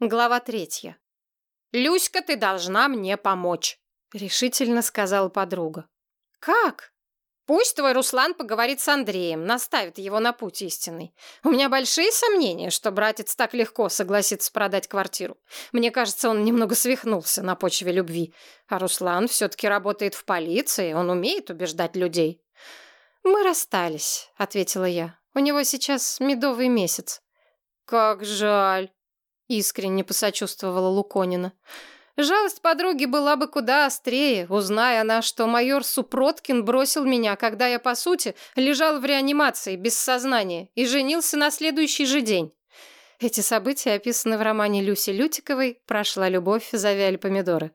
Глава третья. «Люська, ты должна мне помочь», — решительно сказала подруга. «Как?» «Пусть твой Руслан поговорит с Андреем, наставит его на путь истинный. У меня большие сомнения, что братец так легко согласится продать квартиру. Мне кажется, он немного свихнулся на почве любви. А Руслан все-таки работает в полиции, он умеет убеждать людей». «Мы расстались», — ответила я. «У него сейчас медовый месяц». «Как жаль». Искренне посочувствовала Луконина. Жалость подруги была бы куда острее, узная она, что майор Супроткин бросил меня, когда я, по сути, лежал в реанимации, без сознания, и женился на следующий же день. Эти события описаны в романе Люси Лютиковой «Прошла любовь, завяли помидоры».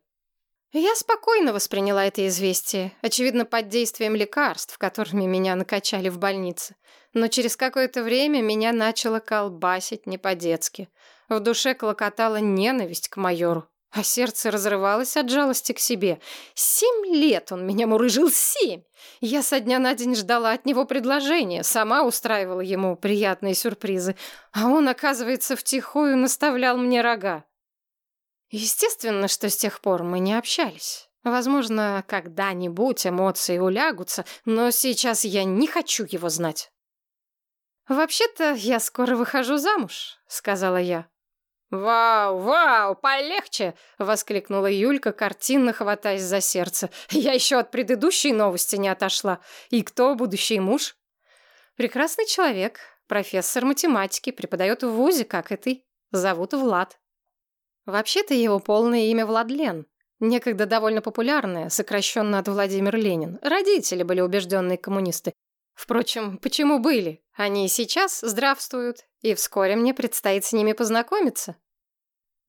Я спокойно восприняла это известие, очевидно, под действием лекарств, которыми меня накачали в больнице. Но через какое-то время меня начало колбасить не по-детски. В душе клокотала ненависть к майору, а сердце разрывалось от жалости к себе. Семь лет он меня мурыжил, семь! Я со дня на день ждала от него предложения, сама устраивала ему приятные сюрпризы, а он, оказывается, втихую наставлял мне рога. Естественно, что с тех пор мы не общались. Возможно, когда-нибудь эмоции улягутся, но сейчас я не хочу его знать. «Вообще-то я скоро выхожу замуж», — сказала я. «Вау, вау, полегче!» — воскликнула Юлька, картинно хватаясь за сердце. «Я еще от предыдущей новости не отошла. И кто будущий муж?» «Прекрасный человек, профессор математики, преподает в ВУЗе, как и ты. Зовут Влад». Вообще-то его полное имя Владлен. Некогда довольно популярное, сокращенно от Владимир Ленин. Родители были убежденные коммунисты. Впрочем, почему были? Они и сейчас здравствуют, и вскоре мне предстоит с ними познакомиться.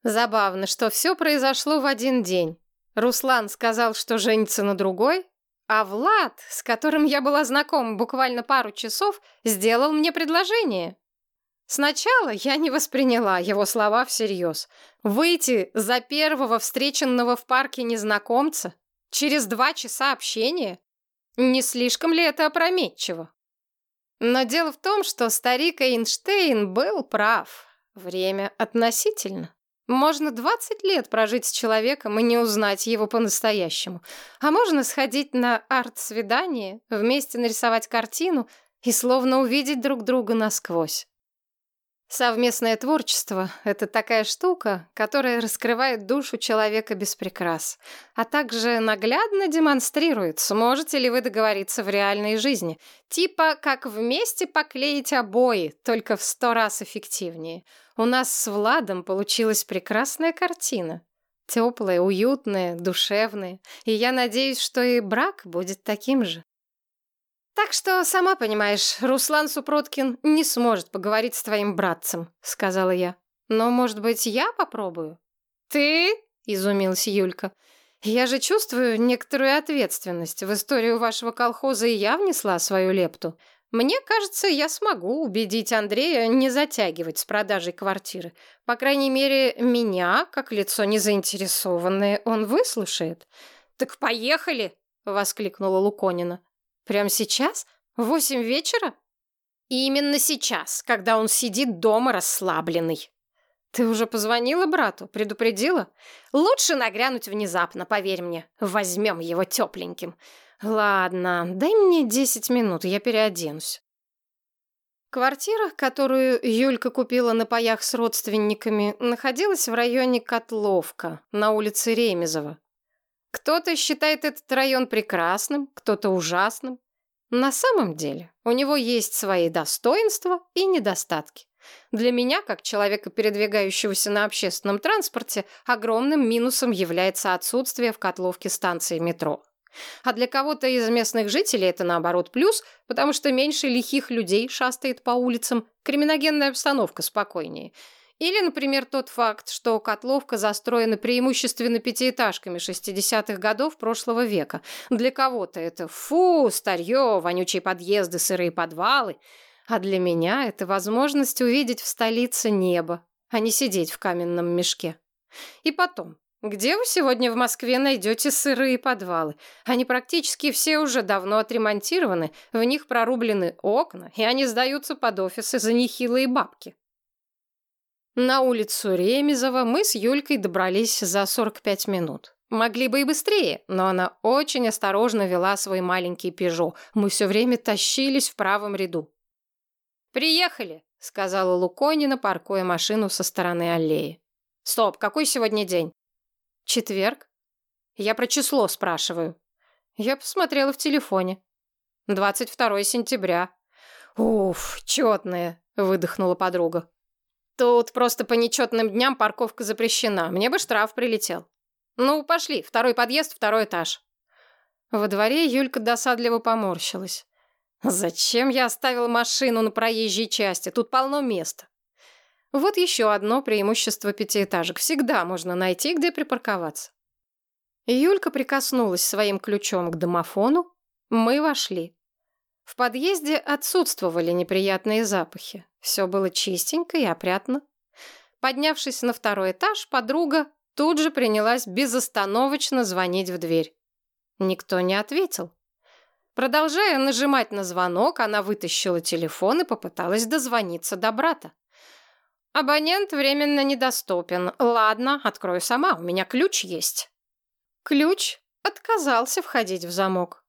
Забавно, что все произошло в один день. Руслан сказал, что женится на другой, а Влад, с которым я была знакома буквально пару часов, сделал мне предложение. Сначала я не восприняла его слова всерьез. Выйти за первого встреченного в парке незнакомца через два часа общения? Не слишком ли это опрометчиво? Но дело в том, что старик Эйнштейн был прав. Время относительно. Можно 20 лет прожить с человеком и не узнать его по-настоящему. А можно сходить на арт-свидание, вместе нарисовать картину и словно увидеть друг друга насквозь. Совместное творчество — это такая штука, которая раскрывает душу человека без прикрас, а также наглядно демонстрирует, сможете ли вы договориться в реальной жизни. Типа, как вместе поклеить обои, только в сто раз эффективнее. У нас с Владом получилась прекрасная картина. Теплая, уютная, душевная. И я надеюсь, что и брак будет таким же. «Так что, сама понимаешь, Руслан Супроткин не сможет поговорить с твоим братцем», — сказала я. «Но, может быть, я попробую?» «Ты?» — изумилась Юлька. «Я же чувствую некоторую ответственность. В историю вашего колхоза и я внесла свою лепту. Мне кажется, я смогу убедить Андрея не затягивать с продажей квартиры. По крайней мере, меня, как лицо незаинтересованное, он выслушает». «Так поехали!» — воскликнула Луконина. Прямо сейчас? В восемь вечера? И именно сейчас, когда он сидит дома расслабленный. Ты уже позвонила брату? Предупредила? Лучше нагрянуть внезапно, поверь мне. Возьмем его тепленьким. Ладно, дай мне десять минут, я переоденусь. Квартира, которую Юлька купила на паях с родственниками, находилась в районе Котловка, на улице Ремезова. Кто-то считает этот район прекрасным, кто-то ужасным. На самом деле у него есть свои достоинства и недостатки. Для меня, как человека, передвигающегося на общественном транспорте, огромным минусом является отсутствие в Котловке станции метро. А для кого-то из местных жителей это наоборот плюс, потому что меньше лихих людей шастает по улицам, криминогенная обстановка спокойнее – или, например, тот факт, что Котловка застроена преимущественно пятиэтажками 60-х годов прошлого века. Для кого-то это фу, старье, вонючие подъезды, сырые подвалы. А для меня это возможность увидеть в столице небо, а не сидеть в каменном мешке. И потом, где вы сегодня в Москве найдете сырые подвалы? Они практически все уже давно отремонтированы, в них прорублены окна, и они сдаются под офисы за нехилые бабки. На улицу Ремезова мы с Юлькой добрались за 45 минут. Могли бы и быстрее, но она очень осторожно вела свой маленький «Пежо». Мы все время тащились в правом ряду. «Приехали», — сказала Луконина, паркуя машину со стороны аллеи. «Стоп, какой сегодня день?» «Четверг». «Я про число спрашиваю». Я посмотрела в телефоне. «22 сентября». «Уф, четные», — выдохнула подруга. «Тут просто по нечетным дням парковка запрещена. Мне бы штраф прилетел». «Ну, пошли, второй подъезд, второй этаж». Во дворе Юлька досадливо поморщилась. «Зачем я оставила машину на проезжей части? Тут полно места». Вот еще одно преимущество пятиэтажек. Всегда можно найти, где припарковаться. Юлька прикоснулась своим ключом к домофону. Мы вошли. В подъезде отсутствовали неприятные запахи. Все было чистенько и опрятно. Поднявшись на второй этаж, подруга Тут же принялась безостановочно звонить в дверь. Никто не ответил. Продолжая нажимать на звонок, она вытащила телефон и попыталась дозвониться до брата. «Абонент временно недоступен. Ладно, открою сама, у меня ключ есть». Ключ отказался входить в замок.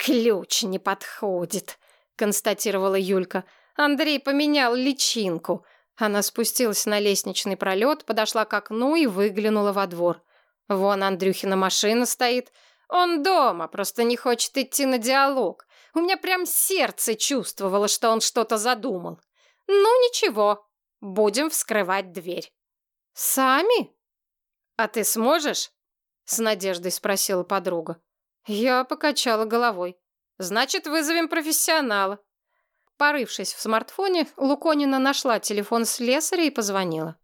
«Ключ не подходит», — констатировала Юлька. «Андрей поменял личинку. Она спустилась на лестничный пролет, подошла к окну и выглянула во двор. Вон Андрюхина машина стоит. Он дома, просто не хочет идти на диалог. У меня прям сердце чувствовало, что он что-то задумал. Ну ничего, будем вскрывать дверь. Сами? А ты сможешь? С надеждой спросила подруга. Я покачала головой. Значит, вызовем профессионала. Порывшись в смартфоне, Луконина нашла телефон слесаря и позвонила.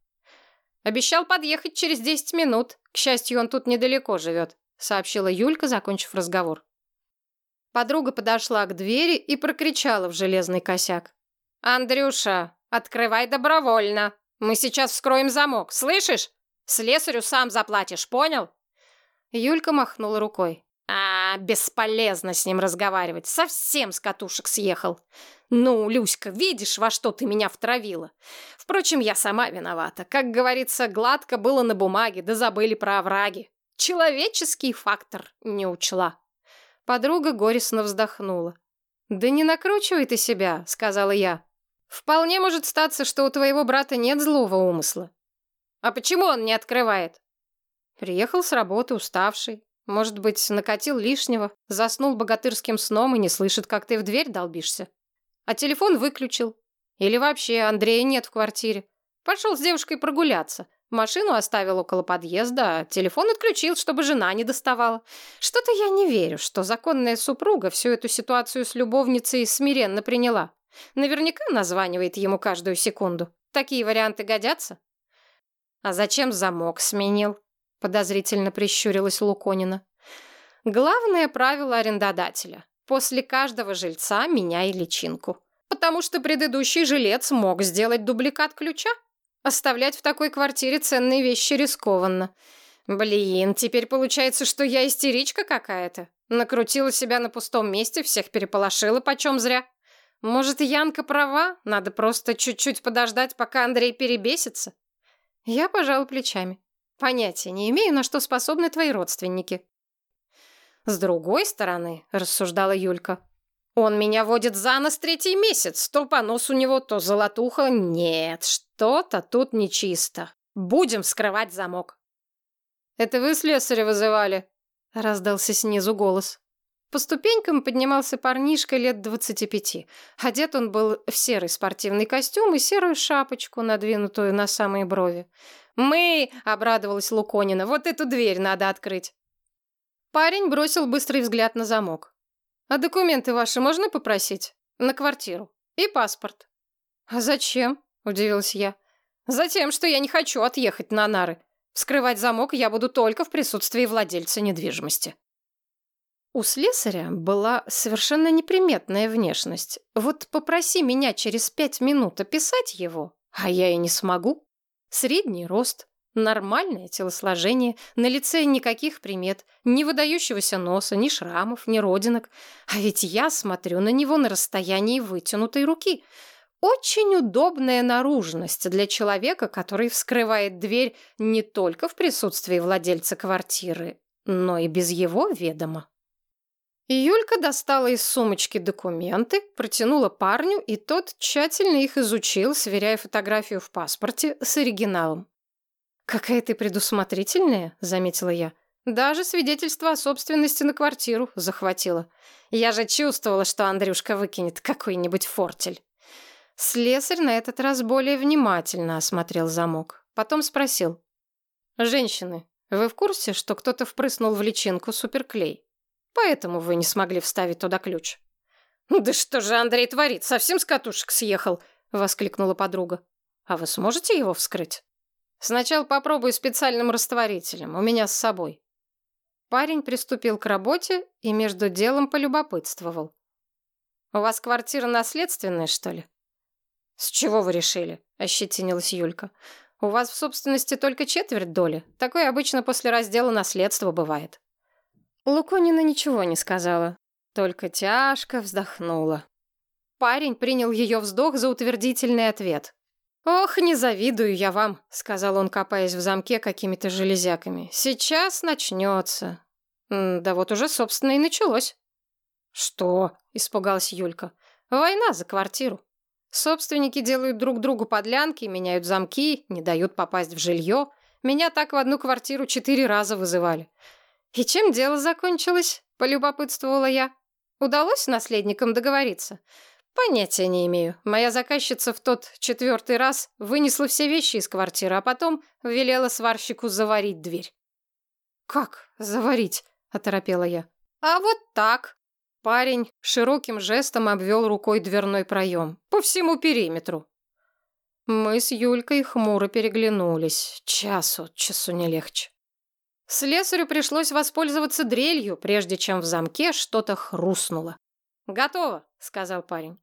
«Обещал подъехать через десять минут. К счастью, он тут недалеко живет», — сообщила Юлька, закончив разговор. Подруга подошла к двери и прокричала в железный косяк. «Андрюша, открывай добровольно. Мы сейчас вскроем замок, слышишь? Слесарю сам заплатишь, понял?» Юлька махнула рукой. «А, бесполезно с ним разговаривать. Совсем с катушек съехал. «Ну, Люська, видишь, во что ты меня втравила? Впрочем, я сама виновата. Как говорится, гладко было на бумаге, да забыли про овраги. Человеческий фактор не учла». Подруга горестно вздохнула. «Да не накручивай ты себя», — сказала я. «Вполне может статься, что у твоего брата нет злого умысла». «А почему он не открывает?» Приехал с работы уставший. Может быть, накатил лишнего, заснул богатырским сном и не слышит, как ты в дверь долбишься а телефон выключил. Или вообще Андрея нет в квартире. Пошел с девушкой прогуляться. Машину оставил около подъезда, а телефон отключил, чтобы жена не доставала. Что-то я не верю, что законная супруга всю эту ситуацию с любовницей смиренно приняла. Наверняка названивает ему каждую секунду. Такие варианты годятся? А зачем замок сменил? Подозрительно прищурилась Луконина. Главное правило арендодателя. После каждого жильца меняй личинку. Потому что предыдущий жилец мог сделать дубликат ключа. Оставлять в такой квартире ценные вещи рискованно. Блин, теперь получается, что я истеричка какая-то. Накрутила себя на пустом месте, всех переполошила почем зря. Может, Янка права? Надо просто чуть-чуть подождать, пока Андрей перебесится. Я пожал плечами. Понятия не имею, на что способны твои родственники. С другой стороны, рассуждала Юлька, он меня водит за нос третий месяц. То понос у него, то золотуха. Нет, что-то тут нечисто. Будем вскрывать замок. Это вы слесаря вызывали? Раздался снизу голос. По ступенькам поднимался парнишка лет двадцати пяти. Одет он был в серый спортивный костюм и серую шапочку, надвинутую на самые брови. «Мы!» — обрадовалась Луконина. «Вот эту дверь надо открыть!» Парень бросил быстрый взгляд на замок. «А документы ваши можно попросить? На квартиру. И паспорт». «А зачем?» – удивилась я. «Затем, что я не хочу отъехать на нары. Вскрывать замок я буду только в присутствии владельца недвижимости». У слесаря была совершенно неприметная внешность. Вот попроси меня через пять минут описать его, а я и не смогу. Средний рост, Нормальное телосложение, на лице никаких примет, ни выдающегося носа, ни шрамов, ни родинок. А ведь я смотрю на него на расстоянии вытянутой руки. Очень удобная наружность для человека, который вскрывает дверь не только в присутствии владельца квартиры, но и без его ведома. Юлька достала из сумочки документы, протянула парню, и тот тщательно их изучил, сверяя фотографию в паспорте с оригиналом. «Какая ты предусмотрительная», — заметила я. «Даже свидетельство о собственности на квартиру захватила. Я же чувствовала, что Андрюшка выкинет какой-нибудь фортель». Слесарь на этот раз более внимательно осмотрел замок. Потом спросил. «Женщины, вы в курсе, что кто-то впрыснул в личинку суперклей? Поэтому вы не смогли вставить туда ключ». «Да что же Андрей творит? Совсем с катушек съехал!» — воскликнула подруга. «А вы сможете его вскрыть?» «Сначала попробую специальным растворителем. У меня с собой». Парень приступил к работе и между делом полюбопытствовал. «У вас квартира наследственная, что ли?» «С чего вы решили?» — ощетинилась Юлька. «У вас в собственности только четверть доли. Такое обычно после раздела наследства бывает». Луконина ничего не сказала, только тяжко вздохнула. Парень принял ее вздох за утвердительный ответ. «Ох, не завидую я вам», — сказал он, копаясь в замке какими-то железяками. «Сейчас начнется». «Да вот уже, собственно, и началось». «Что?» — испугалась Юлька. «Война за квартиру». Собственники делают друг другу подлянки, меняют замки, не дают попасть в жилье. Меня так в одну квартиру четыре раза вызывали. И чем дело закончилось? Полюбопытствовала я. Удалось наследникам договориться? Понятия не имею. Моя заказчица в тот четвертый раз вынесла все вещи из квартиры, а потом велела сварщику заварить дверь. «Как заварить?» — оторопела я. «А вот так!» Парень широким жестом обвел рукой дверной проем. По всему периметру. Мы с Юлькой хмуро переглянулись. Час от часу не легче. Слесарю пришлось воспользоваться дрелью, прежде чем в замке что-то хрустнуло. «Готово», — сказал парень.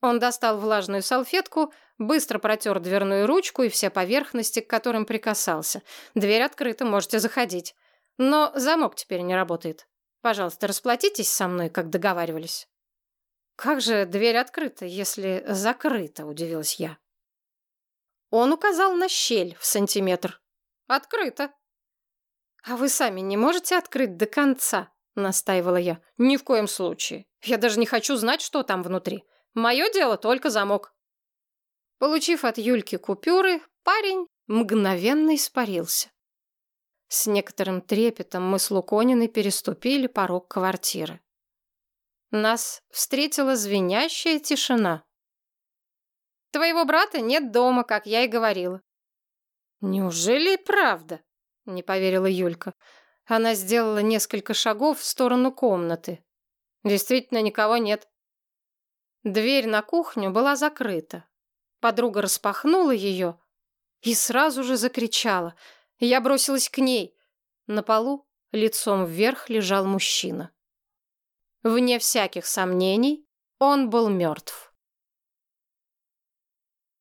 Он достал влажную салфетку, быстро протер дверную ручку и все поверхности, к которым прикасался. Дверь открыта, можете заходить. Но замок теперь не работает. Пожалуйста, расплатитесь со мной, как договаривались». «Как же дверь открыта, если закрыта?» – удивилась я. Он указал на щель в сантиметр. «Открыто». «А вы сами не можете открыть до конца?» – настаивала я. «Ни в коем случае. Я даже не хочу знать, что там внутри. Мое дело только замок». Получив от Юльки купюры, парень мгновенно испарился. С некоторым трепетом мы с Лукониной переступили порог квартиры. Нас встретила звенящая тишина. «Твоего брата нет дома, как я и говорила». «Неужели правда?» — не поверила Юлька. Она сделала несколько шагов в сторону комнаты. «Действительно, никого нет». Дверь на кухню была закрыта. Подруга распахнула ее и сразу же закричала — я бросилась к ней. На полу лицом вверх лежал мужчина. Вне всяких сомнений, он был мертв.